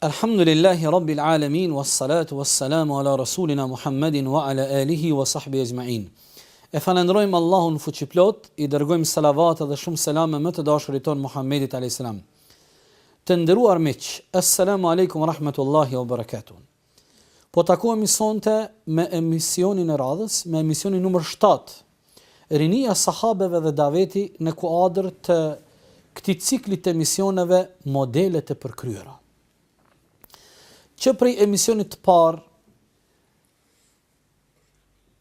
Elhamdulillahi Rabbil Alemin was Salatu was Salamu ala Rasulina Muhammedin wa ala Alihi wa Sahbihi Ejma'in E falendrojmë Allahun Fuqiplot, i dërgojmë Salavat edhe shumë Selame më të dashurit tonë Muhammedit Alejhi Selam. Të nderuar miq, Esselamu Alejkum wa Rahmetullahi wa Barakatuh. Po takohemi sonte me emisionin e radhës, me emisionin numër 7 Rinia e Sahabeve dhe Daveti në kuadër të këtij cikli të emisioneve Modelet e përkryera. Që prej emisionit të parë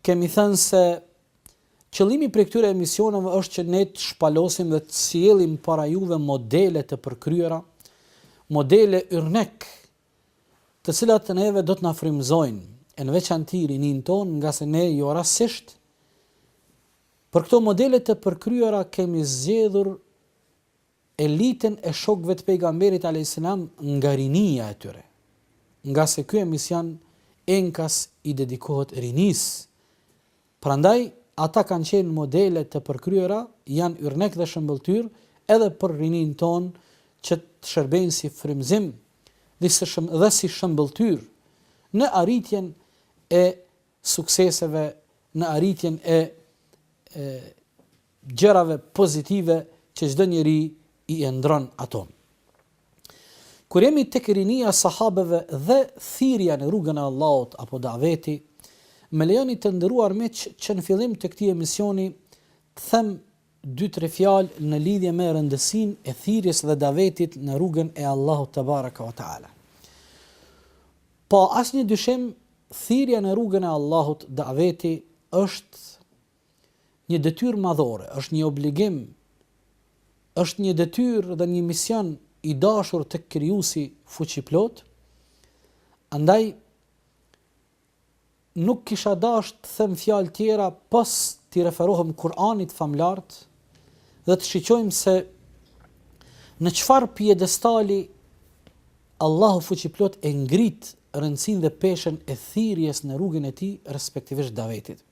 kemi thënë se qëllimi prej këtyre emisioneve është që ne të shpalosim dhe të sjellim para juve modele të përkryera, modele yrnek të cilat neve do të na frymëzojnë, e në veçanti rininë tonë, ngase ne jo rastësisht, për këto modele të përkryera kemi zgjedhur elitën e shokëve të pejgamberit alayhis salam nga rinia e tyre. Ngase ky emision enkas i dedikohet rinisë, Prandaj, ata kanë qenë modele të përkryera, janë yrnek dhe shëmbëlltyrë edhe për rininë tonë që të shërbejnë si frymëzim dhe si shëmbëlltyrë në arritjen e sukseseve, në arritjen e gjërave pozitive që çdo njeri i ëndrron ato. Kur jemi tek rinia e sahabeve dhe thirrja në rrugën e Allahut apo daveti, më lejoni të nderuar miq që në fillim të këtij emisioni të them dy tre fjalë në lidhje me rëndësinë e thirrjes dhe davetit në rrugën e Allahut tebareke ve teala. Pa asnjë dyshim, thirrja në rrugën e Allahut, daveti, është një detyrë madhore, është një obligim, është një detyrë dhe një mision i dashur tek Krijuesi Fuqiplotë. Andaj nuk kisha dashtë të them fjalë tjera pos t'i referohem Kur'anit famëlartë dhe të shiqojmë se në çfarë pjedestali Allahu fuqiplotë e ngrit rëndësinë dhe peshën e thirrjes në rrugën e tij, respektivisht davetit.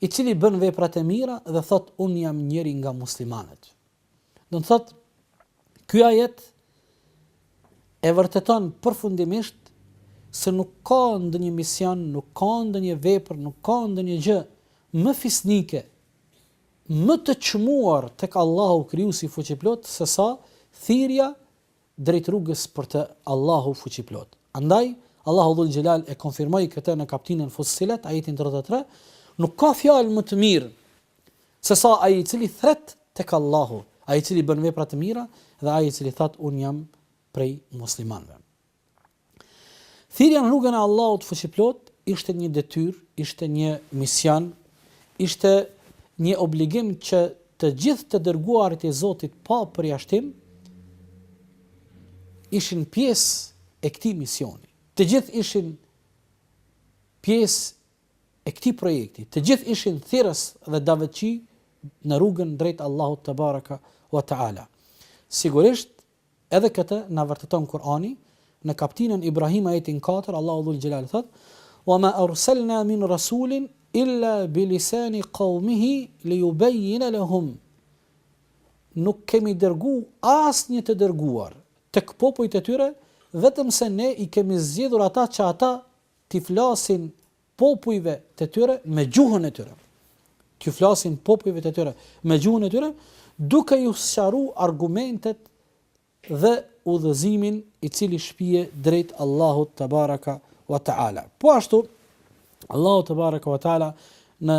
i cili bën veprat e mira dhe thotë unë jam njëri nga muslimanët. Do të thotë ky ajet e vërteton përfundimisht se nuk ka ndonjë mision, nuk ka ndonjë vepër, nuk ka ndonjë gjë më fisnike, më të çmuar tek Allahu krijuesi fuqiplotë sesa thirrja drejt rrugës për te Allahu Fuqiplot. Andaj, Allahu Dhul Xhelal e konfirmoi këtë në kaptinën Fussilet, ajetin tridhjetë e tre, Nuk ka fjalë më të mirë se sa ai i cili thret tek Allahu, ai i cili bën vepra të mira dhe ai i cili thotë unë jam prej muslimanëve. Thirrja në rrugën e Allahut fuqiplot ishte një detyrë, ishte një mision, ishte një obligim që të gjithë të dërguarit e Zotit pa përjashtim ishin pjesë e këtij misioni. Të gjithë ishin pjesë e këtij projekti. Të gjithë ishin thirrës dhe davetçi në rrugën drejt Allahut tebaraka wa taala. Sigurisht Edhe këtë na vërteton Kur'ani, në kaptinën Ibrahim ajetin katër Allahu dhul xhelal thotë, Wa ma arsalna min rasulin illa bi lisani qaumihi li yubayyina lahum Nuk kemi dërgu asnjë të dërguar tek popujt e tyre vetëm se ne i kemi zgjedhur ata që ata t'i flasin popujve të tyre me gjuhën e tyre, t'ju flasin popujve të tyre me gjuhën e tyre, duke ju sqaru argumentet dhe udhëzimin i cili shpie drejt Allahut tebareka wa taala. Po ashtu Allahu tebareka wa taala në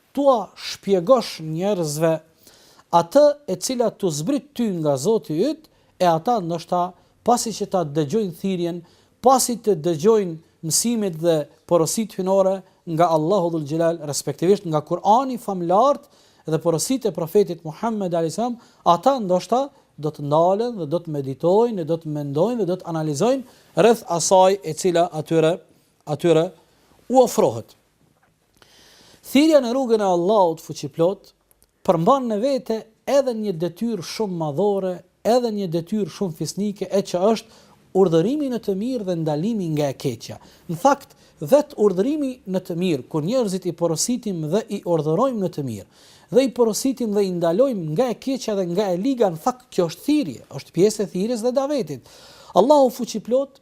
T'ua shpjegosh njerëzve atë e cila t'u zbrit ty nga Zoti yt, e ata ndoshta pasi që ta dëgjojnë thirrjen, pasi të dëgjojnë mësimet dhe porositë hyjnore nga Allahu Dhul Xhelal, respektivisht nga Kur'ani famlartë dhe porositë e Profetit Muhammed alejhi selam, ata ndoshta do të ndalen dhe do të meditojnë e do të mendojnë dhe do të analizojnë rreth asaj e cila atyre atyre u ofrohet. Thirrja në rrugën e Allahut fuqiplot përmban në vete edhe një detyrë shumë madhore, edhe një detyrë shumë fisnike e që është urdhërimi në të mirë dhe ndalimi nga e keqja. Në fakt, vetë urdhërimi në të mirë, kur njerëzit i porositim dhe i urdhërojmë në të mirë, dhe i porositim dhe i ndalojmë nga e keqja dhe nga e liga, në fakt kjo është thirrje, është pjesë e thirrjes dhe davetit. Allahu fuqiplot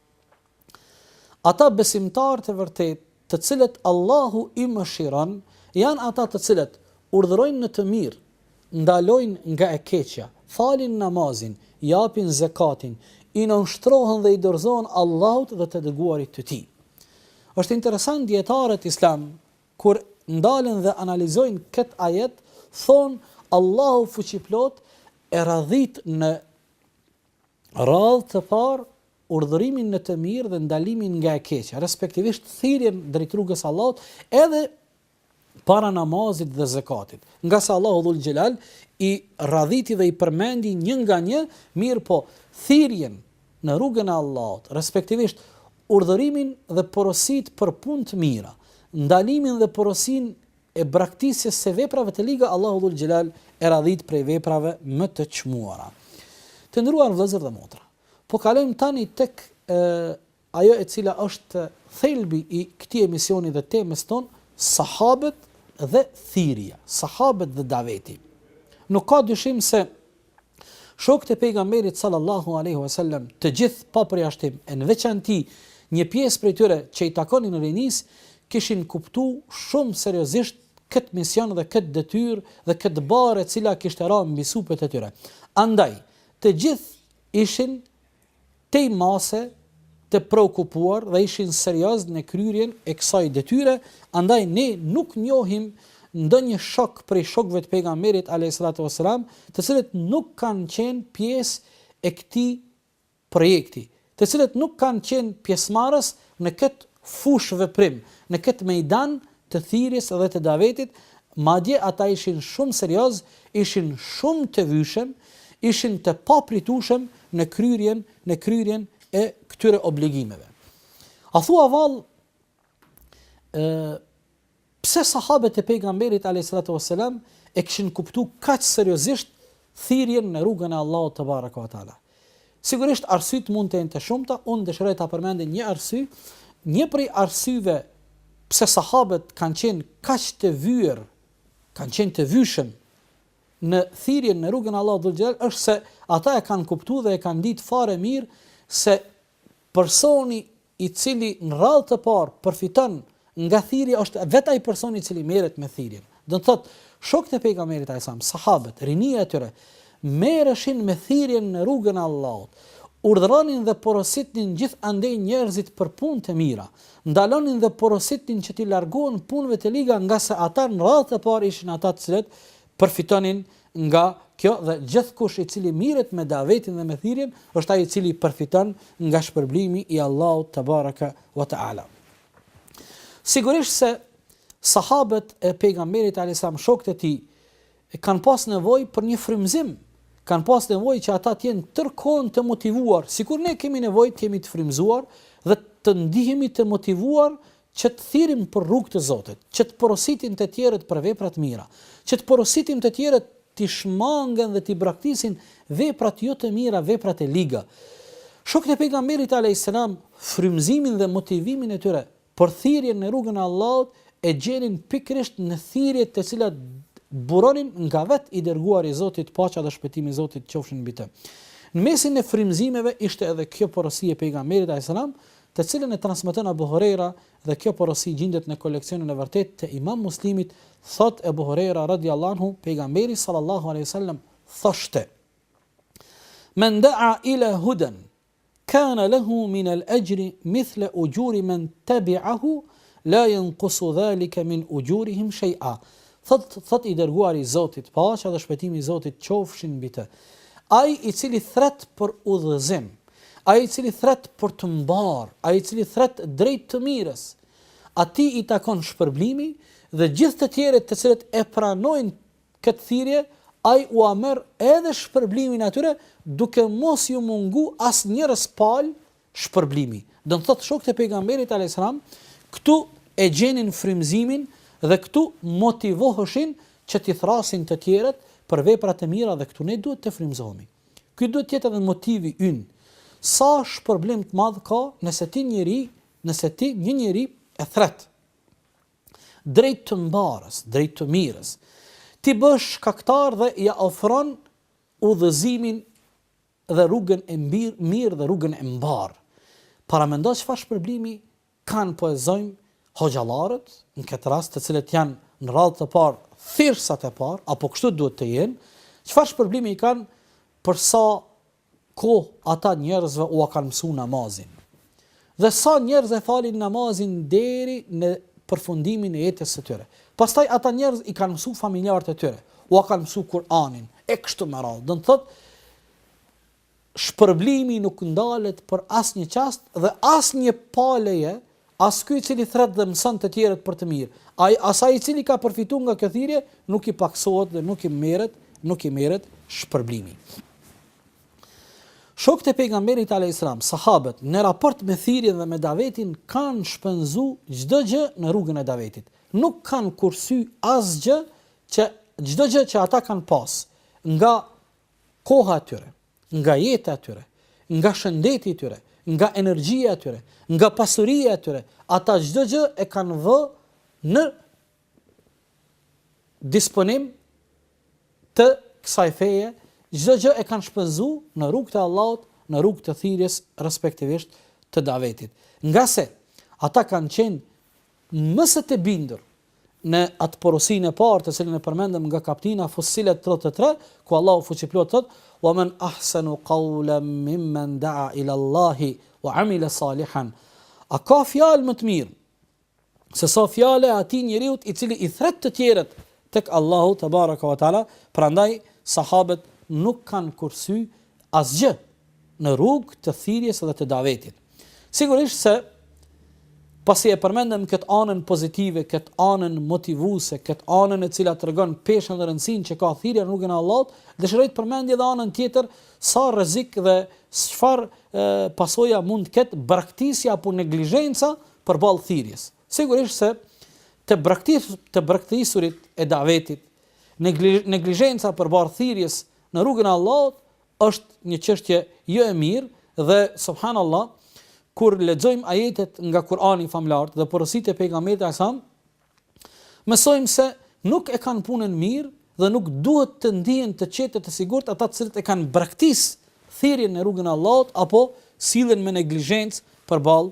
Ata besimtarë të vërtetë të cilët Allahu i mëshiron janë ata të cilët urdhërojnë në të mirë, ndalojnë nga e keqja, falin namazin, japin zekatin, i nënshtrohen dhe i dorëzohen Allahut dhe të Dërguarit të Tij. Është interesant dijetarët islam kur ndalen dhe analizojnë këtë ajet thonë Allahu fuqiplot e radhit në radhë të parë urdhërimin në të mirë dhe ndalimin nga e keqja, respektivisht thirrjen drejt rrugës së Allahut edhe para namazit dhe zakatit. Ngase Allahu dhul xhelal i radhiti dhe i përmendi një nga një, mirëpo thirrjen në rrugën e Allahut, respektivisht urdhërimin dhe porositë për punë të mira, ndalimin dhe porosinë e braktisjes së veprave të liga Allahu dhul xhelal e radhit prej veprave më të çmuara të nderuar vëllezër dhe motra po kalojmë tani tek e, ajo e cila është thelbi i këtij emisioni dhe temës tonë sahabët dhe thirrja sahabët dhe daveti nuk ka dyshim se Shokët e Pejgamberit sallallahu alejhi ve sellem, të gjithë pa përjashtim, e në veçanti një pjesë prej tyre që i takonin rinisë, kishin kuptu shumë seriozisht këtë mision dhe këtë detyrë dhe këtë barrë e cila kishte ra mbi supet e tyre. Andaj, të gjithë ishin tej mase të preokupuar dhe ishin seriozë në kryerjen e kësaj detyre, andaj ne nuk njohim ndonjë shok prej shokëve të Pejgamberit, alejhissalatu vesselam, të cilët nuk kanë qenë pjesë e këtij projekti, të cilët nuk kanë qenë pjesëmarrës në këtë fushë-veprim, në këtë mejdan të thirrjes dhe të davetit, madje ata ishin shumë seriozë, ishin shumë të vyeshëm, ishin të papritueshëm në kryrjen në kryrjen e këtyre obligimeve. A thua vallë pse sahabët e pejgamberit alayhis salam e kishin kuptu kaq seriozisht thirrjen në rrugën e Allahut tebareke ve teala. Sigurisht arsyet mund të jenë të shumta, unë dëshiroj ta përmendi një arsye, një prej arsyeve pse sahabët kanë qenë kaq të vyer, kanë qenë të vyeshëm në thirrjen në rrugën e Allahut dhul xhelal është se ata e kanë kuptu dhe e kanë ditë fare mirë se Personi i cili në radhë të parë përfiton nga thirrja është vetë ai person i cili merret me thirrjen. Do të thotë, shokët e Pejgamberit alejhi selam, sahabët, rinia e tyre, merreshin me thirrjen në rrugën e Allahut, urdhëronin dhe porositnin gjithandej njerëzit për punë të mira, ndalonin dhe porositnin që t'i largohen punëve të liga ngase ata në radhë të parë ishin ata të cilët përfitonin nga kjo dhe gjithkush i cili mirret me davetin dhe me thirrjen është ai i cili përfiton nga shpërblimi i Allahut tebareke ve teala. Sigurisht se sahabët e pejgamberit alejhi selam shokët e tij kanë pas nevojë për një frymëzim, kanë pas nevojë që ata të jenë tërë kohën të motivuar, sikur ne kemi nevojë të jemi të frymëzuar dhe të ndihemi të motivuar Që të thirrim për rrugën e Zotit, që të porositim të tjerët për vepra të mira, që të porositim të tjerët t'i shmangen dhe t'i braktisin veprat jo të mira, veprat e liga. Shokët e Pejgamberit alejhi selam frymëzimin dhe motivimin e tyre për thirrje në rrugën e Allahut e gjenin pikërisht në thirrjet të cilat buronin nga vet i dërguari i Zotit, paqja dhe shpëtimi i Zotit qofshin mbi të. Në mesin e frymëzimeve ishte edhe kjo porosi e Pejgamberit alejhi selam, të cilën e transmeton Ebu Hurejra dhe kjo porosi gjindet në koleksionin e vërtetë të Imam Muslimit, thotë Ebu Hurejra radijallahu anhu, Pejgamberi sallallahu alejhi wasallam thoshte, Men da'a ila hudan kana lahu min al-ajri mithla ujuri men tabi'ahu la yanqusu dhalika min ujurihim shay'a. Thot thot i dërguari i Zotit, paqja dhe shpëtimi i Zotit qofshin mbi të. Ai i cili thret për udhëzim, Ai i cili thret për të mbarë, ai i cili thret drejt të mirës, atij i takon shpërblimi dhe gjithë të tjerët të cilët e pranojnë këtë thirrje, ai ua merr edhe shpërblimin e atyre duke mos ju mungu asnjërës palë shpërblimi. Do të thotë shokët e pejgamberit alayhis salam këtu e gjenin frymëzimin dhe këtu motivoheshin që t'i thrasin të tjerët për veprat e mira dhe këtu ne duhet të frymëzohemi. Ky duhet të jetë edhe motivi ynë. Sa shpërblim të madh ka nëse ti njeri, nëse ti një njeri e thret drejt të mbarës, drejt të mirës, ti bëhesh shkaktar dhe ja ofron udhëzimin dhe rrugën e mbirë, mirë dhe rrugën e mbarë. Paramendo çfarë shpërblimi Kan po e zojm hoxhallarët në këtë rast të cilët janë në radhë të parë thirrsat e parë apo kështu duhet të jenë çfarë shpërblimi kanë për sa kohë ata njerëzve ua kanë mësu namazin dhe sa njerëz e falin namazin deri në përfundimin e jetës së tyre pastaj ata njerëz i kanë mësu familjarët e tyre ua kanë mësu Kur'anin e kështu me radhë do të thotë Shpërblimi nuk ndalet për asnjë çast dhe asnjë palëje, as ky i cili thret dhe mëson të tjerët për të mirë, as ai i cili ka përfitu nga kjo thirrje nuk i pakësohet dhe nuk i merret, nuk i merret shpërblimi. Shokët e Pejgamberit alejhi selam, sahabët, në raport me thirrjen dhe me davetin kanë shpenzu çdo gjë në rrugën e davetit. Nuk kanë kursy asgjë çdo gjë që ata kanë pas nga koha e tyre, nga jeta e tyre, nga shëndeti i tyre, nga energjia e tyre, nga pasuria e tyre, ata çdo gjë e kanë vë në disponim të kësaj feje, çdo gjë e kanë shpenzu në rrugë të Allahut, në rrugë të thirrjes respektivisht të davetit. Ngase ata kanë qenë Më se të bindur në atë porosinë e parë të cilën e përmendëm nga Kaptina, Fussilet, tridhjetë e tre, ku Allahu Fuqiplot thotë, Wa men ahsanu qawlan mimmen da'a ila Allahi wa amila salihan, A ka fjalë më të mirë se sa fjala e atij njeriut i cili i thret të tjerët tek Allahu te baraka ve teala, prandaj sahabët nuk kanë kursy asgjë në rrugë të thirrjes dhe të davetit. Sigurisht se pasi e përmendëm këtë anën pozitive, këtë anën motivuese, këtë anën e cila tregon peshën dhe rëndësinë që ka thirrja në rrugën e Allahut, dëshiroj të përmendi edhe anën tjetër, sa rrezik dhe çfarë pasoja mund të ketë braktisja apo neglizhenca përballë thirrjes. Sigurisht se të braktis të braktisurit e davetit, neglizhenca përballë thirrjes në rrugën e Allahut Është një çështje jo e mirë dhe subhanallah kur lexojmë ajetet nga Kurani famëlartë dhe porositë e Pejgamberit alajhi salam mësojmë se nuk e kanë punën mirë dhe nuk duhet të ndihen të qetë e të sigurt ata të cilët e kanë braktis thirrjen në rrugën e Allahut apo sillen me neglizhencë përballë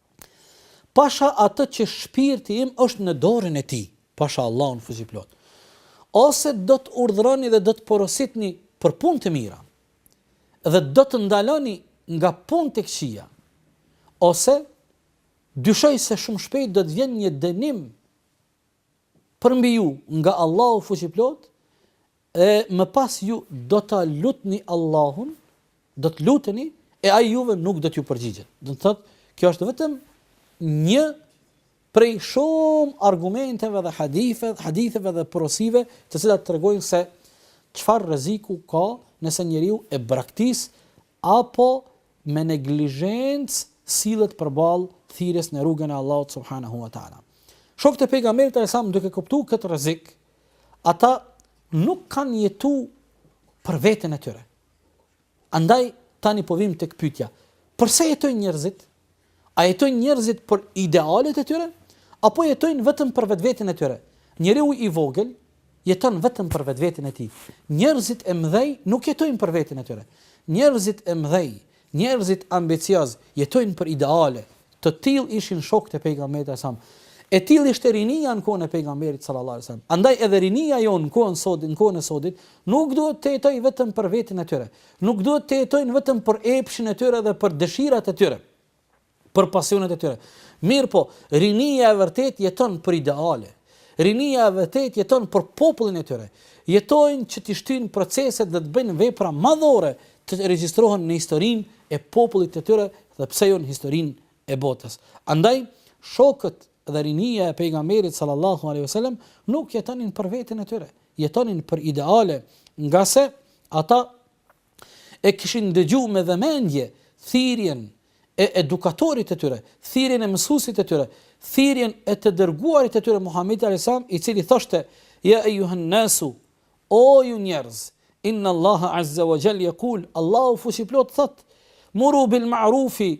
Pasha atë që shpirti im është në dorën e tij, pasha Allahun Fuqiplot. Ose do të urdhëroni dhe do të porositni për punë të mira, dhe do të ndaloni nga punët e këqija, ose dyshoj se shumë shpejt do të vjen një dënim përmbi ju nga Allahu Fuqiplot, E më pas ju do ta lutni Allahun, do të luteni e ai juve nuk do t'ju përgjigjet. Do të thotë, kjo është vetëm një prej shumë argumenteve dhe haditheve dhe porosive, të cilat tregojnë se çfarë rreziku ka nëse njeriu e braktis apo me neglizhencë sillet përballë thirrjes në rrugën e Allahut subhanahu wa taala. Shokët e pejgamberit alajhi salam duke kuptu këtë rrezik, Ata nuk kanë jetu për veten e tyre. Andaj tani po vim tek pyetja, përse jetojnë njerëzit? A jetojnë njerëzit për idealet e tyre apo jetojnë vetëm për vetveten e tyre? Njeriu i vogël jeton vetëm për vetveten e tij. Njerëzit e mëdhej nuk jetojnë për veten e tyre. Njerëzit e mëdhej Njerëzit ambicioz jetojnë për ideale, të tillë ishin shokët e Pejgamberit alajhi selam. E tillë ishte rinia në kohën e Pejgamberit sallallahu alajhi selam. Andaj edhe rinia jonë në kohën sodit, në kohën e sodit, nuk duhet të jetojë vetëm për veten e tyre, nuk duhet të jetojnë vetëm për epshin e tyre dhe për dëshirat e tyre, për pasionet e tyre. Mirëpo, rinia e vërtetë jeton për ideale. Rinia e vërtetë jeton për popullin e tyre. Jetojnë që të shtyjnë proceset dhe të bëjnë vepra madhore të regjistrohen në historinë e popullit të tyre dhe pse jo në historinë e botës. Andaj, shokët dhe rinia e pejgamberit sallallahu alaihi wasallam nuk jetonin për veten e tyre, jetonin për ideale, ngase ata e kishin dëgju me vëmendje thirrjen e edukatorit të tyre, thirrjen e mësuesit të tyre, thirrjen e të dërguarit të tyre Muhamedit alayhis salam, i cili thoshte: "Ya ayyuhan nasu, o ju njerëz, inna Allaha azza wa jall yaqul, Allahu fuqiplot thotë, Muru bil ma'rufi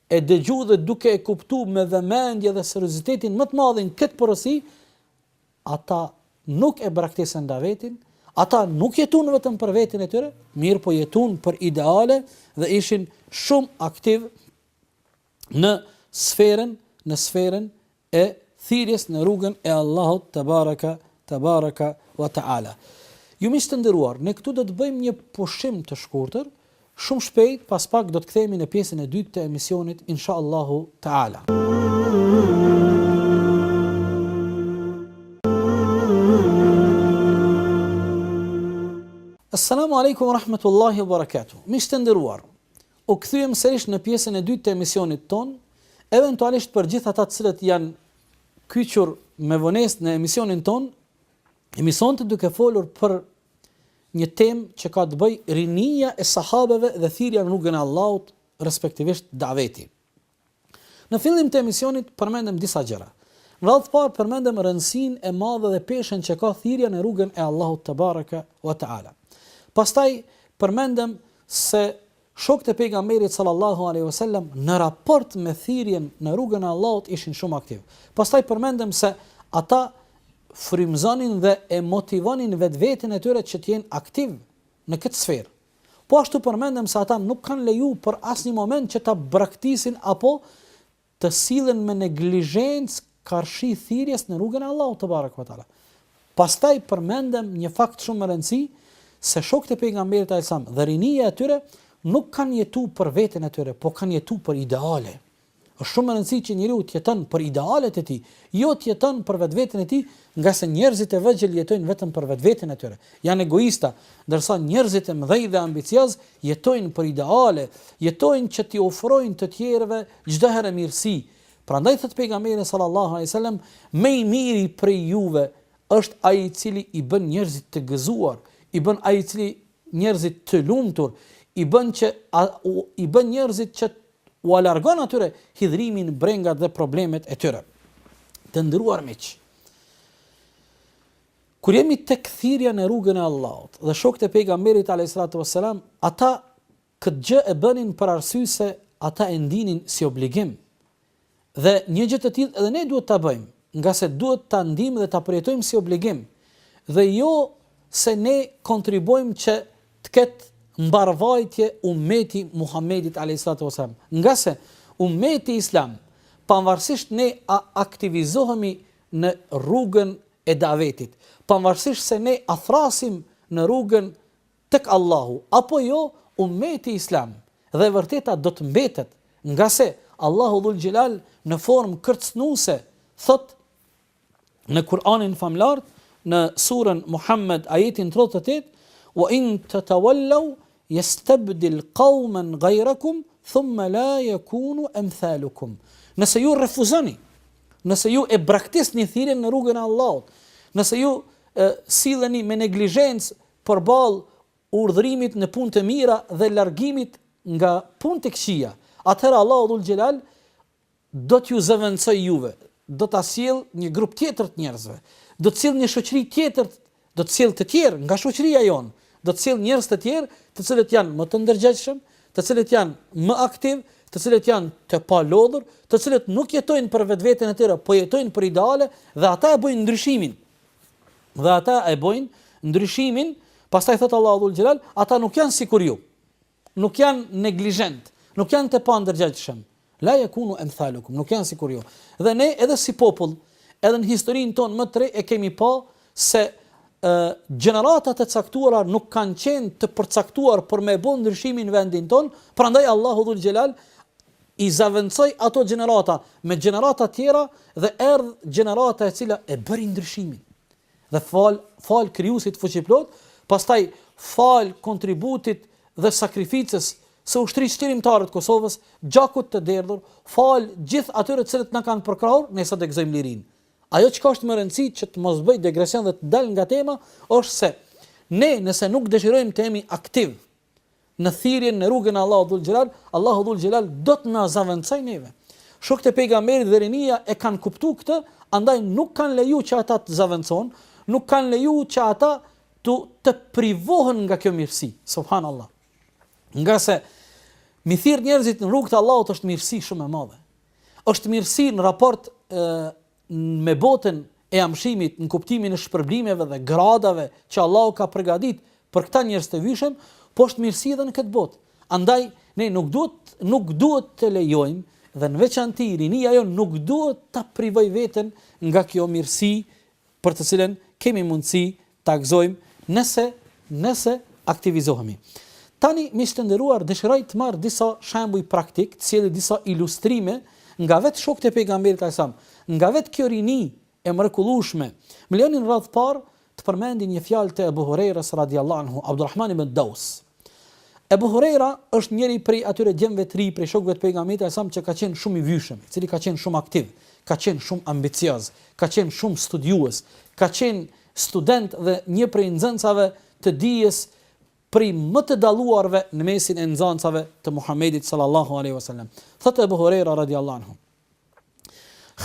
e dëgju dhe duke e kuptu me vëmendje dhe seriozitetin më të madh këtë porosi, ata nuk e braktisën davetin, ata nuk jetun vetëm për vetin e tyre, mirëpo jetun për ideale dhe ishin shumë aktiv në sferën, në sferën e thirrjes në rrugën e Allahut tebareka tebareka wa teala ju miq të nderuar ne këtu do të bëjmë një pushim të shkurtër shumë shpejt pas pak do të kthehemi në pjesën e dytë të emisionit inshallahu teala Assalamu alaikum wa rahmatullahi wa barakatuh. Miq të nderuar, U kthyem sërish në pjesën e dytë të emisionit tonë, eventualisht për gjithë ata të cilët janë kyçur me vonesë në emisionin tonë, jemi sonte duke folur për një temë që ka të bëjë rinia e sahabeve dhe thirrja në rrugën e Allahut, respektivisht daveti. Në fillim të emisionit përmendëm disa gjëra. Në radhë të parë përmendëm rëndësinë e madhe dhe peshën që ka thirrja në rrugën e Allahut tebareke ve teala. Pastaj përmendëm se shokët e Pejgamberit sallallahu alejhi ve sellem në raport me thirrjen në rrugën e Allahut ishin shumë aktiv. Pastaj përmendëm se ata frymëzonin dhe e motivonin vetveten e tyre që të jenë aktiv në këtë sferë. Po ashtu përmendëm se ata nuk kanë leju për asnjë moment që ta braktisin apo të sillen me neglizhencë karshi thirrjes në rrugën e Allahut tebareke ve teala. Pastaj përmendëm një fakt shumë me rëndësi, se shokët e pejgamberit alejhi selam dhe rinia e tyre nuk kanë jetu për veten e tyre, po kanë jetu për ideale. Është shumë me rëndësi që njeriu të jeton për idealet e tij, jo të jeton për vetveten e tij, ngase njerëzit e vegjël jetojnë vetëm për vetveten e tyre, janë egoista, ndërsa njerëzit e mëdhenj dhe ambiciozë jetojnë për ideale, jetojnë që t'i ofrojnë të tjerëve çdo herë mirësi. Prandaj thotë pejgamberi sallallahu alejhi wasallam, më i miri prej juve është ai i cili i bën njerëzit të gëzuar, i bën ai i cili njerëzit të lumtur, i bën që i bën njerëzit që Ua largon atyre hidhrimin, brengat dhe problemet e tyre. Të nderuar miq, kur jemi tek thirrja në rrugën e Allahut dhe shokët e Pejgamberit alejhissalatu vesselam, ata këtë gjë e bënin për arsye se ata e ndinin si obligim Dhe një gjë të tillë edhe ne duhet ta bëjmë, ngase duhet ta ndiejmë dhe ta përjetojmë si obligim, dhe jo se ne kontribuojmë që të ketë mbarëvajtje ummeti Muhamedit alejhi salatu ves selam. Ngase ummeti islam, pavarësisht ne a aktivizohemi në rrugën e davetit, pavarësisht se ne a thrasim në rrugën të Allahut apo jo ummeti islam dhe e vërteta do të mbetet ngase Allahu dhul xhelal në formë kërcënuese thotë në Kur'anin famëlartë në surën Muhammed ajetin tridhjetë e tetë wa in tatawallau yastabdil qauman ghayrakum thumma la yakunu amthalukum nëse ju refuzoni nëse ju e braktisni thirrjen në rrugën e Allahut nëse ju silleni me neglizhencë përballë urdhërimit në punë të mira dhe largimit nga punët e këqija, atëherë Allahu Dhul Xhelal do t'ju zëvendësojë juve, do ta sjellë një grup tjetër të njerëzve, do të sjellë një shoqëri tjetër, do të sjellë të tjerë nga shoqëria jonë, do të sjellë njerëz të tjerë, të cilët janë më të ndërgjegjshëm, të cilët janë më aktiv, të cilët janë të palodhur, të cilët nuk jetojnë për vetveten e tyre, po jetojnë për ideale dhe ata e bëjnë ndryshimin. Dhe ata e bojnë ndryshimin, pastaj thot Allahu dhul xhelal, ata nuk janë sikur ju. Nuk janë neglizhent, nuk janë të pandërgjegjshëm. La yakunu amthalukum, nuk janë sikur ju. Dhe ne edhe si popull, edhe në historinë tonë më të re e kemi pa se gjeneratat e caktuara nuk kanë qenë të përcaktuar për me e bo ndryshimin në vendin tonë, prandaj Allahu dhul xhelal I zavendësoi ato gjenerata me gjenerata tjera dhe erdh gjenerata e cila e bëri ndryshimin. Dhe fal fal krijuesit fuqiplot, pastaj fal kontributit dhe sakrificës së ushtrisë çlirimtare të Kosovës, gjakut të derdhur, fal gjithë atyre të cilët na kanë përkrahur, ne sot e gëzojmë lirinë. Ajo çka është me rëndësi që të mos bëj degresion dhe të dal nga tema është se ne nëse nuk dëshirojmë të jemi aktiv në thirrjen në rrugën e Allahut dhul xhelal, Allahu dhul xhelal do të na zëvendësojë neve. Shokët e pejgamberit dhe rinia e kanë kuptuar këtë, andaj nuk kanë leju që ata të zëvendësohen, nuk kanë leju që ata të të privohen nga kjo mirësi. Subhanallahu. Ngase me i thirr njerëzit në rrugë të Allahut është mirësi shumë e madhe. Është mirësi në raport me botën e amshimit në kuptimin e shpërblimeve dhe gradave që Allahu ka përgatitur për këta njerëz të vyshëm, po është mirësi edhe në këtë botë. Andaj ne nuk duhet nuk duhet të lejojmë dhe në veçanti rinia ajo nuk duhet ta privojë veten nga kjo mirësi për të cilën kemi mundësi Ta gëzojmë nëse nëse aktivizohemi. Tani, miq të nderuar, dëshiroj të marr disa shembuj praktikë, të sjell disa ilustrime nga vetë shokët e Pejgamberit alajhi selam, nga vetë kjo rini e mrekullueshme. Më lejoni në radhë të parë të përmendi një fjalë të Ebu Hurejres radijallahu anhu, Abdurrahman ibn Daus, Ebu Hurejra është njëri prej atyre djemve të ri prej shokëve të Pejgamberit alajhi salam që ka qenë shumë i vyshëm, i cili ka qenë shumë aktiv, ka qenë shumë ambicioz, ka qenë shumë studiues, ka qenë student dhe një prej nxënësave të dijes prej më të dalluarve në mesin e nxënësave të Muhamedit sallallahu alaihi wasallam. Thotë Ebu Hurejra radhiyallahu anhu.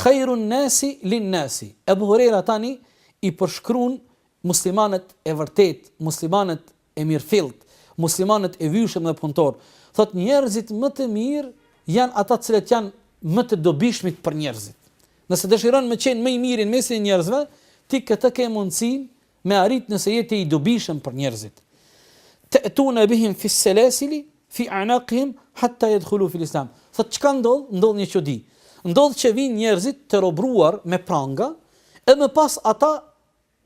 Khairun nasi lin nasi. Ebu Hurejra tani i përshkruan muslimanët e vërtetë, muslimanët e mirëfilltë, muslimanët e vyshëm dhe punëtorë, thotë njerëzit më të mirë janë ata të cilët janë më të dobishmit për njerëzit. Nëse dëshiron me qenë më i miri në mesin e njerëzve, ti këtë ke mundësi me arrit nëse je ti i dobishëm për njerëzit. Ta'tuna bihim fi salasili fi a'naqihim hatta yadkhulu fi al-islam. Thotë çka ndodh? Ndodh një çudi. Ndodh që vijnë njerëzit të robruar me pranga, e më pas ata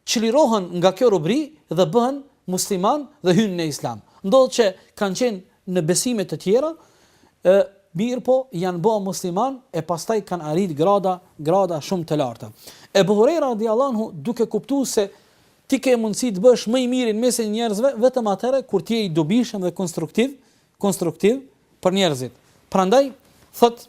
çlirohen nga kjo robëri dhe bëhen muslimanë dhe hyjnë në Islam. Ndodh që kanë qenë në besime të tjera, e, mirëpo janë bërë muslimanë e pastaj kanë arrit grada, grada shumë të larta. Ebu Hurejra radijallahu anhu duke kuptuar se ti ke mundësi të bëhesh më i miri në mesin e njerëzve vetëm atëherë kur ti je i dobishëm dhe konstruktiv, konstruktiv për njerëzit. Prandaj thotë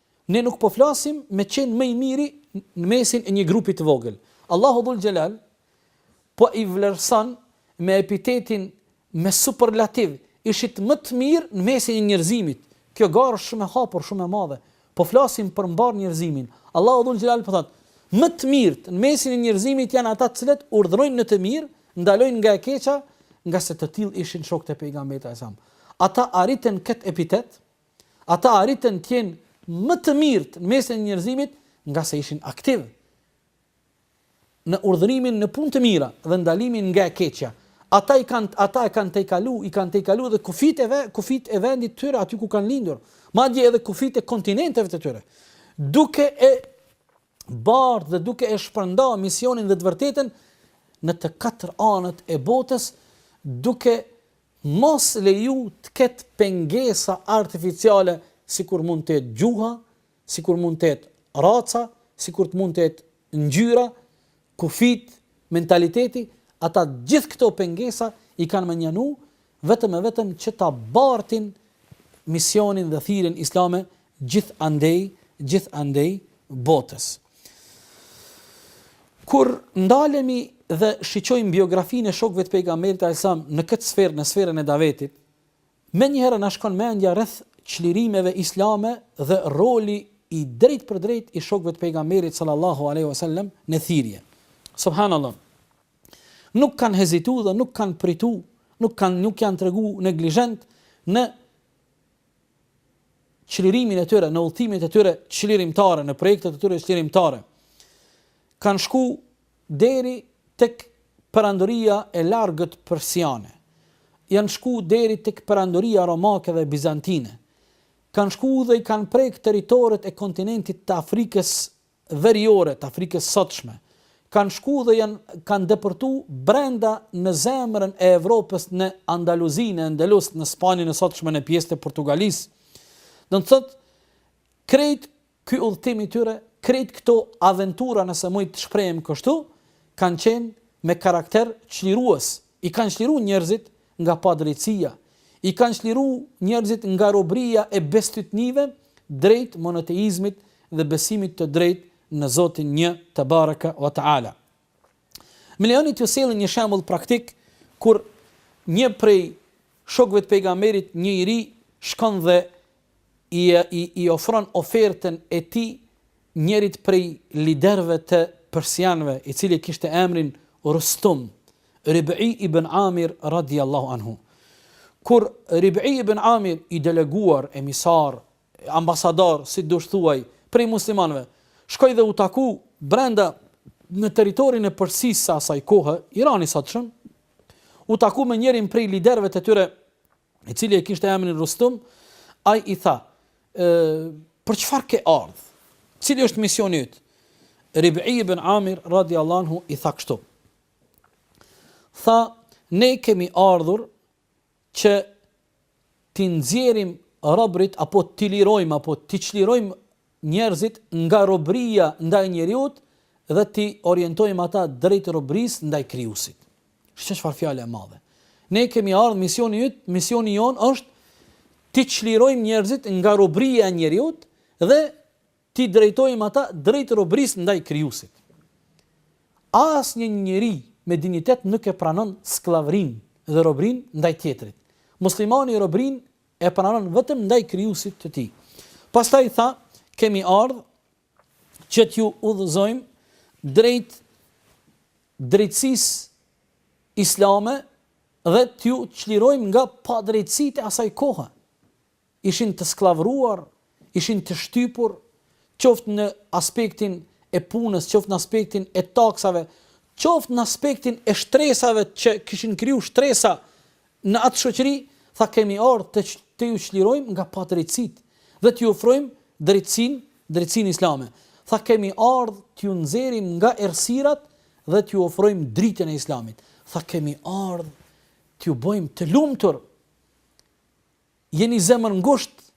Ne nuk po flasim me qenë më i miri në mesin e një grupi të vogël. Allahu Dhul Xhelal po i vlerëson me epitetin me superlativ, ishit më të mirë në mesin e njerëzimit. Kjo garë është shumë e hapur, shumë e madhe. Po flasim për mbarë njerëzimin. Allahu Dhul Xhelal po thotë, më të mirët në mesin e njerëzimit janë ata të cilët urdhërojnë në të mirë, ndalojnë nga e keqa, ngase të tillë ishin shokët e pejgamberit sallallahu alajhi wasallam. Ata arritën këtë epitet Ata arritën të jenë më të mirët në mesin e njerëzimit ngase ishin aktivë në urdhërimin në punë të mira dhe ndalimin nga e keqja. Ata i kanë ata e kanë tejkalu, i kanë tejkalu dhe kufijtë, kufijtë e vendit të tyre aty ku kanë lindur, madje edhe kufijtë e kontinenteve të tyre. Duke e bart dhe duke e shpërnda misionin dhe të vërtetën në të katër anët e botës, duke mos leju të ketë pengesa artificiale sikur mund të jetë gjuha, sikur mund të jetë raca, sikur të mund të jetë ngjyra, Kufijtë, mentaliteti, ata gjithë këto pengesa i kanë mënjanu vetëm e vetëm që ta bartin misionin dhe thirrjen islame gjithandej, gjithandej botës. Kur ndalemi dhe shiqojmë biografinë e shokëve të Pejgamberit, alajhi selam, në këtë sferë, në sferën e davetit, Menjëherë na shkon mendja rreth çlirimeve islame dhe roli i drejtpërdrejtë i shokëve të Pejgamberit sallallahu alejhi ve sellem në thirrje. Subhanallah. Nuk kanë hezitu dhe nuk kanë pritu, nuk kanë nuk janë tregu neglizhent në çlirimin e tyre, në udhëtimet e tyre çlirimtare, në projektet e tyre çlirimtare. Kanë shku Deri tek Perandoria e Largët Persiane. Janë shku deri tek Perandoria Romake dhe Bizantine. Kanë shku dhe i kanë prekë territoret e kontinentit të Afrikës Veriore, të Afrikës sotshme. Kanë shku dhe janë kanë depërtu brenda në zemrën e Evropës në Andaluzi, në Endelus, në Spanjën e sotshme në pjesë të Portugalisë. Do të thotë krejt Ky udhëtim i tyre, krejt këto aventura nëse muj të shprehem kështu, kanë qenë me karakter çlirues, i kanë çliru njerëzit nga padrejtësia, i kanë çliru njerëzit nga robëria e bestytnive drejt monoteizmit dhe besimit të drejtë në Zotin Një, Tebareke ve Teala. Më lejoni t'ju sjell një shembull praktik kur një prej shokëve të pejgamberit, një i ri, shkon dhe i i, i ofron ofertën e tij njërit prej liderëve të persianëve, i cili kishte emrin Rustum, Rib'i ibn Amir radiallahu anhu. Kur Rib'i ibn Amir i deleguar emisar ambasador, si dush thuaj, prej muslimanëve, shkoi dhe u taku brenda në territorin e Persisë së asaj kohe, Irani sotshëm, u taku me njërin prej liderëve të tyre, i cili e kishte emrin Rustum, ai i tha, ë për çfarë ke ardh? Cili është misioni yt? Rib'i ibn Amir radiallahu anhu i tha kështu. Tha, ne kemi ardhur që t'i nxjerrim robrit apo t'i lirojmë apo t'i çlirojmë njerëzit nga robëria ndaj njeriut dhe t'i orientojmë ata drejt robërisë ndaj Krijuesit. Shih çfarë fjalë e madhe. Ne kemi ardh misioni yt, misioni jonë është t'i çlirojmë njerëzit nga robëria e njeriut dhe T'i drejtojmë ata drejt robërisë ndaj Krijuesit. Asnjë njeri me dinjitet nuk e pranon skllavërinë dhe robërinë ndaj tjetrit. Muslimani robërinë e pranon vetëm ndaj Krijuesit të tij. Pastaj tha, Kemi ardh që t'ju udhëzojmë drejt drejtësisë islame dhe t'ju çlirojmë nga padrejtësitë e asaj kohe. ishin të skllavëruar, ishin të shtypur, qoftë në aspektin e punës, qoftë në aspektin e taksave, qoftë në aspektin e shtresave që kishin kriju shtresa në atë shoqëri, tha kemi ardhë të, të ju çlirojmë nga padrejtësitë dhe të ju ofrojmë drejtësinë, drejtësinë islame. Tha kemi ardhë të ju nxerrim nga errësirat dhe të ju ofrojmë dritën e islamit. Tha kemi ardhë të ju bojmë të lumtur Jeni zemërngushtë.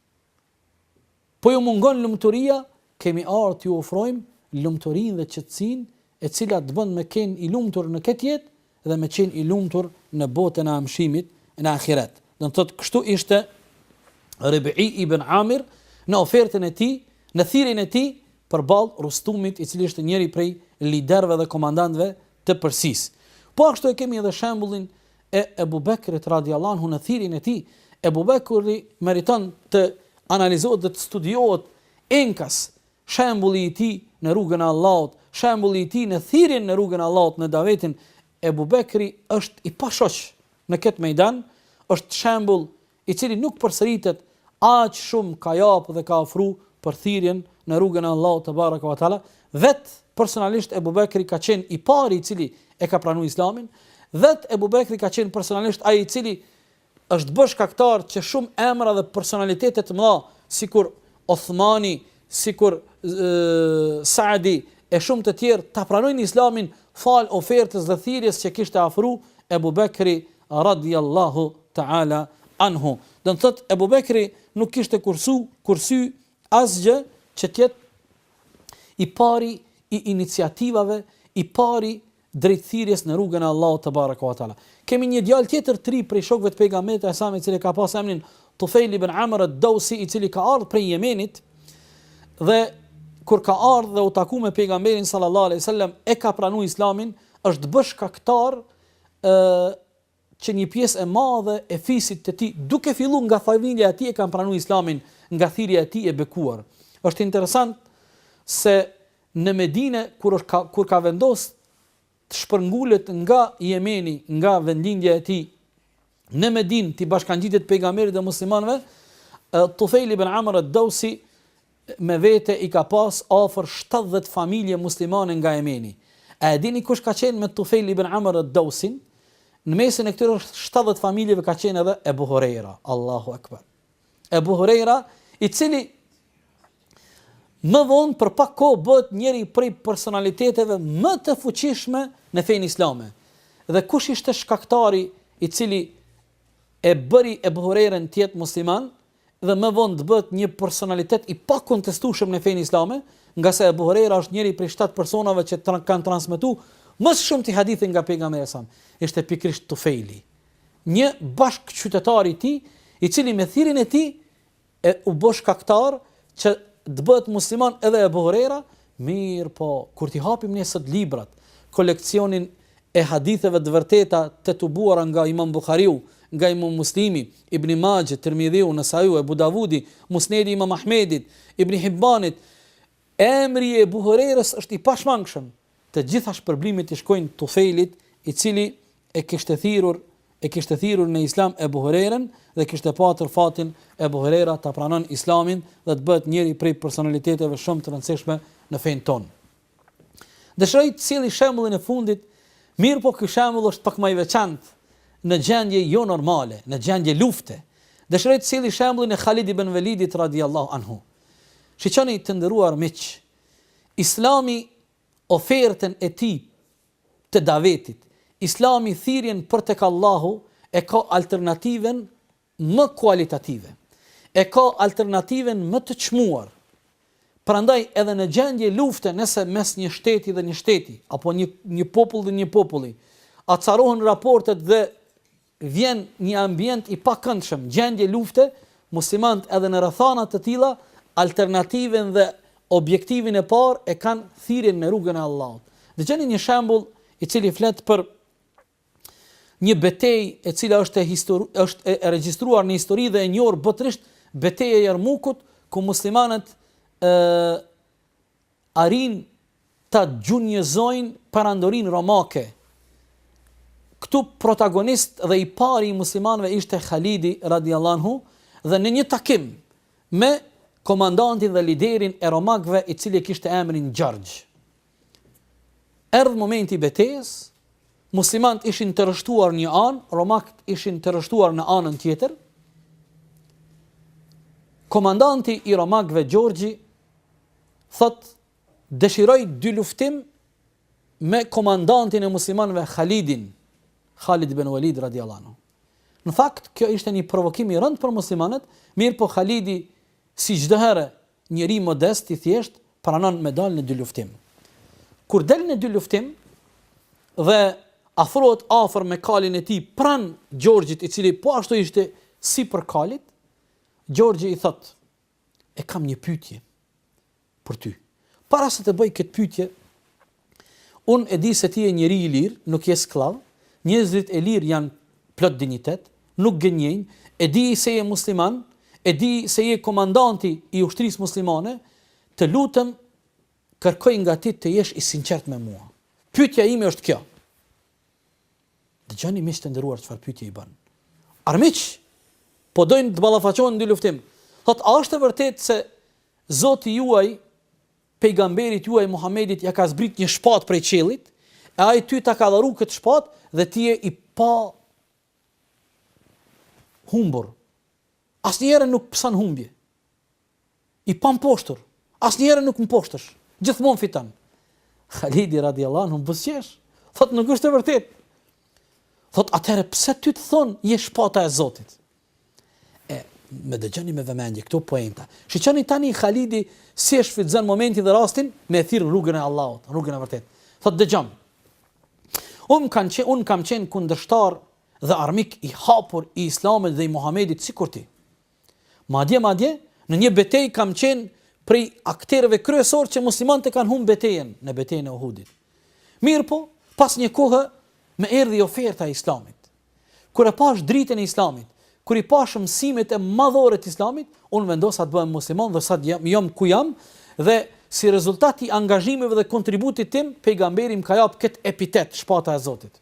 Po ju mungon lumturia, kemi ardh t'ju ofrojmë lumturinë dhe qetësinë e cila të bon me ken i lumtur në këtë jetë dhe me qenë i lumtur në botën e amshimit në ahiret. Do të thotë kështu ishte Rib'i ibn Amir në ofertën e tij, në thirrjen e tij përballë Rustumit, i cili ishte njëri prej liderëve dhe komandantëve të Persisë. Po ashtu e kemi edhe shembullin e Ebu Bekrit radijallahu anhu në thirrjen e tij, Ebu Bekri meriton të analizohet dhe të studiohet enkas, shembulli i tij në rrugën e Allahut, shembulli i tij në thirrjen në rrugën e Allahut në davetin, Ebu Bekri është i pashoq në këtë mejdan, është shembull i cili nuk përsëritet aq shumë ka jap dhe ka ofru për thirrjen në rrugën e Allahut tebareke ve teala, vet personalisht Ebu Bekri ka qenë i pari i cili e ka pranu Islamin, vet Ebu Bekri ka qenë personalisht ai i cili është bë shkaktar që shumë emra dhe personalitete të mëdha sikur Othmani, sikur Saadi e shumë të tjerë ta pranojnë Islamin falë ofertës dhe thirrjes që kishte ofru Ebu Bekri radijallahu ta'ala anhu. Do të thotë Ebu Bekri nuk kishte kursu, kursy asgjë që të jetë i pari i iniciativave, i pari drejt thirrjes në rrugën e Allahut tebareke ve teala. Kemi një djalë tjetër të ri prej shokëve të Pejgamberit alejhi selam i cili ka pas emnin Tufejl ibn Amr ad-Dawsi i cili ka ardh prej Jemenit dhe kur ka ardh dhe u taku me Pejgamberin sallallahu alejhi ve selam e ka pranu Islamin, është bë shkaktar ë që një pjesë e madhe e fisit të tij duke fillu nga familja e tij e kanë pranu islamin nga thirrja e tij e bekuar. Është interesant se në Medine kur ka, kur ka vendos të shpërngulet nga Jemeni, nga vendlindja e tij në Medinë t'i bashkangjitet pejgamberit dhe muslimanëve, Tufejl ibn Amr ad-Dausi me vete i ka pas afër shtatëdhjetë familje muslimane nga Jemeni. A e dini kush ka qenë me Tufejl ibn Amr ad-Dausin? Në mesin e këtyre shtatëdhjetë familjeve ka qenë edhe Ebu Hurejra, Allahu Akbar. Ebu Hurejra, i cili më vonë për pak kohë bëhet njëri prej personaliteteve më të fuqishme në fenë islame. Dhe kush ishte shkaktari i cili e bëri Ebu Hurejren të jetë musliman? dhe më vonë të bëhet një personalitet i pakontestueshëm në fenë islame, ngase Ebu Hurejra është njëri prej shtatë personave që kanë transmetu më së shumti hadithe nga pejgamberi sa, ishte pikërisht Tufejli, një bashkëqytetar i tij, i cili me thirrjen e tij e u bë shkaktar që të bëhet musliman edhe Ebu Hurejra, Mirëpo, kur t'i hapim ne sot librat, koleksionet e haditheve të vërteta të tubuara nga Imam Buhariu, nga Imam Muslimi, Ibni Maxhe, Tirmidhiu, Nesaiu, Ebu Davudi, Musnedi i Imam Ahmedit, Ibni Hibbanit, emri i Ebu Hurejres është i pashmangshëm. Të gjitha shpërblimet i shkojnë Tufejlit, i cili e kishte thirrur e kishte thirrur në Islam Ebu Hurejren dhe kishte patur fatin Ebu Hurejra ta pranon Islamin dhe të bëhet njëri prej personaliteteve shumë të rëndësishme në fenë tonë. Dëshiroj të sjell shembullin e fundit, mirëpo ky shembull është pak më i veçantë në gjendje jo normale, në gjendje lufte. Dëshiroj të sjell shembullin e Halid ibn Velidit radijallahu anhu. Shiqoni të nderuar miq, Islami ofertën e tij të davetit, Islami thirrjen për tek Allahu e ka alternativen më kualitative, e ka alternativen më të çmuar. Prandaj edhe në gjendje lufte nëse mes një shteti dhe një shteti, apo një popull dhe një populli, acarohen raportet dhe vjen një ambient i pakëndshëm, gjendje lufte, muslimanët edhe në rrethana të tilla alternativën dhe objektivin e parë e kanë thirrjen në rrugën e Allahut. Dëgjoni një shembull i cili flet për një betejë e cila është e histori, është e regjistruar në histori dhe e njohur botërisht, beteja e Jarmukut, ku muslimanët ë arrijnë ta gjunjëzojnë Perandorinë Romake. Këtu protagonist dhe i pari i muslimanëve ishte Khalidi radijallahu anhu dhe në një takim me komandantin dhe liderin e romakëve i cili e kishte emrin Gjergj. Erdhi momenti i betejës, muslimanët ishin të rreshtuar në një anë, romakët ishin të rreshtuar në anën tjetër. Komandanti i romakëve Gjorgji thotë, Dëshiroj dyluftim me komandantin e muslimanëve Khalidin, Khalid ibn Walid radijallahu anhu. Në fakt, kjo ishte një provokim i rëndë për muslimanët, mirëpo Khalidi, si çdo herë, njeri modest i thjeshtë, pranon me dalë në dyluftim. Kur del në dyluftim dhe afrohet afër me kalin e tij pranë Gjorgjit, i cili po ashtu ishte sipër kalit, Gjorgji i thotë, E kam një pyetje për ty. Para se të bëj këtë pyetje, unë e di se ti je njeri i lirë, nuk je skllav, njerëzit e lirë janë plot dinjitet, nuk gënjejnë, e di se je musliman, e di se je komandanti i ushtrisë muslimane, të lutem kërkoj nga ti të jesh i sinqert me mua. Pyetja ime është kjo. Dëgjoni miq të nderuar çfarë pyetje i bën. Armiq po dojnë të ballafaqohen në dyluftim. Thotë a është e vërtetë se Zoti juaj pejgamberit juaj Muhamedit ia ka zbrit një shpatë prej qiellit, e ai ty ta ka dhuru këtë shpatë dhe ti je i pahumbur. Asnjëherë nuk pëson humbje. I pamposhtur, asnjëherë nuk mposhtesh, gjithmonë fiton. Khalidi radiallahu anhu buzëqesh, thotë nuk është e vërtetë. Thotë atëherë pse ty të thonë je shpata e Zotit? E më dëgjoni me vëmendje këto poenta. Shiqoni tani Khalidi si e shfrytëzon momentin dhe rastin me thirr në rrugën e Allahut, rrugën e vërtetë. Thotë dëgjom. Unë kam qenë unë kam qenë kundërshtar dhe armik i hapur i Islamit dhe i Muhamedit sikur ti. Madje, madje, në një betejë kam qenë prej akterëve kryesorë që muslimanët e kanë humbë betejën në betejën e Uhudit. Mirëpo, pas një kohë më erdhi oferta e islamit. Kur e pashë dritën e islamit, kur i pashë mësimet madhore të islamit, unë vendosa të bëhem musliman dhe sot jam, jam ku jam, dhe si rezultat i angazhimeve dhe kontributit tim, pejgamberi më ka japë këtë epitet, shpata e Zotit.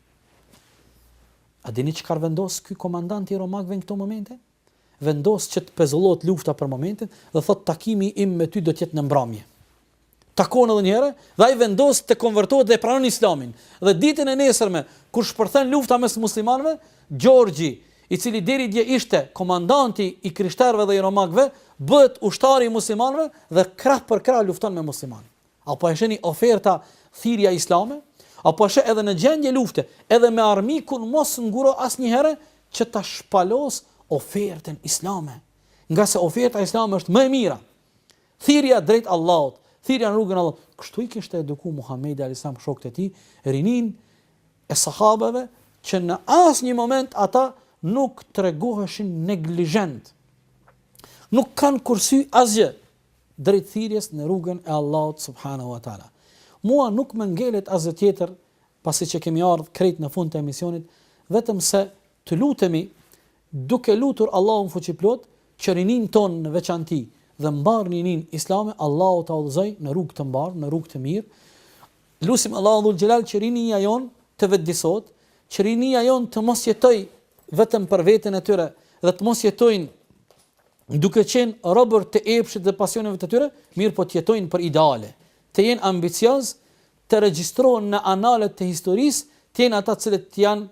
A dini çka vendos ky komandant i romakëve në këto momente? vendos që të pezullohet lufta për momentin dhe thotë takimi im me ty do të jetë në mbramje. Takohen edhe një herë dhe ai vendos të konvertohet dhe pranon Islamin. Dhe ditën e nesërme, kur shpërthen lufta mes muslimanëve, Gjorgji, i cili deri dje ishte komandanti i krishterëve dhe i romakëve, bëhet ushtari i muslimanëve dhe krah për krah lufton me muslimanët. A po e sheni oferta thirrja islame? A po sheh edhe në gjendje lufte, edhe me armikun mos nguro asnjëherë që ta shpalosësh ofertën islame. Ngase oferta islame është më e mira. Thirrja drejt Allahut, thirrja në rrugën e Allahut. Kështu i kishte edukuar Muhamedi alejhi selam shokët e tij, rininë e sahabeve që në asnjë moment ata nuk tregoheshin neglizhentë. Nuk kanë kursy asgjë. drejt thirrjes në rrugën e Allahut subhanehu ua teala. Mua nuk më ngelet asgjë tjetër, pasi që kemi ardhur krejt në fund të emisionit, vetëm se të lutemi, duke lutur Allahun Fuqiplotë, që rininë tonë në veçanti dhe mbarë rininë islame, Allahu ta udhëzojë në rrugë të mbarë, në rrugë të mirë. Lusim Allahun Dhul Xhelal që rinia jonë të vetëdijsohet, që rinia jonë të mos jetojë vetëm për veten e tyre dhe të mos jetojnë duke qenë robër të epshit dhe pasioneve të tyre, mirëpo të jetojnë për ideale, të jenë ambiciozë, të regjistrohen në analet e historisë, të jenë ata të cilët të jenë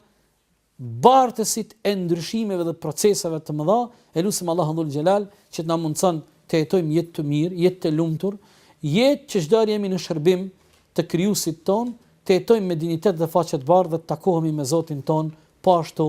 bartësit e ndryshimeve dhe proceseve të mëdha, e lusim Allahun dhul xhelal që të na mundson të jetojmë jetë të mirë, jetë të lumtur, jetë që do jemi në shërbim të krijuesit tonë, të jetojmë me dinjitet dhe faqe të bardhë dhe të takohemi me Zotin tonë, po ashtu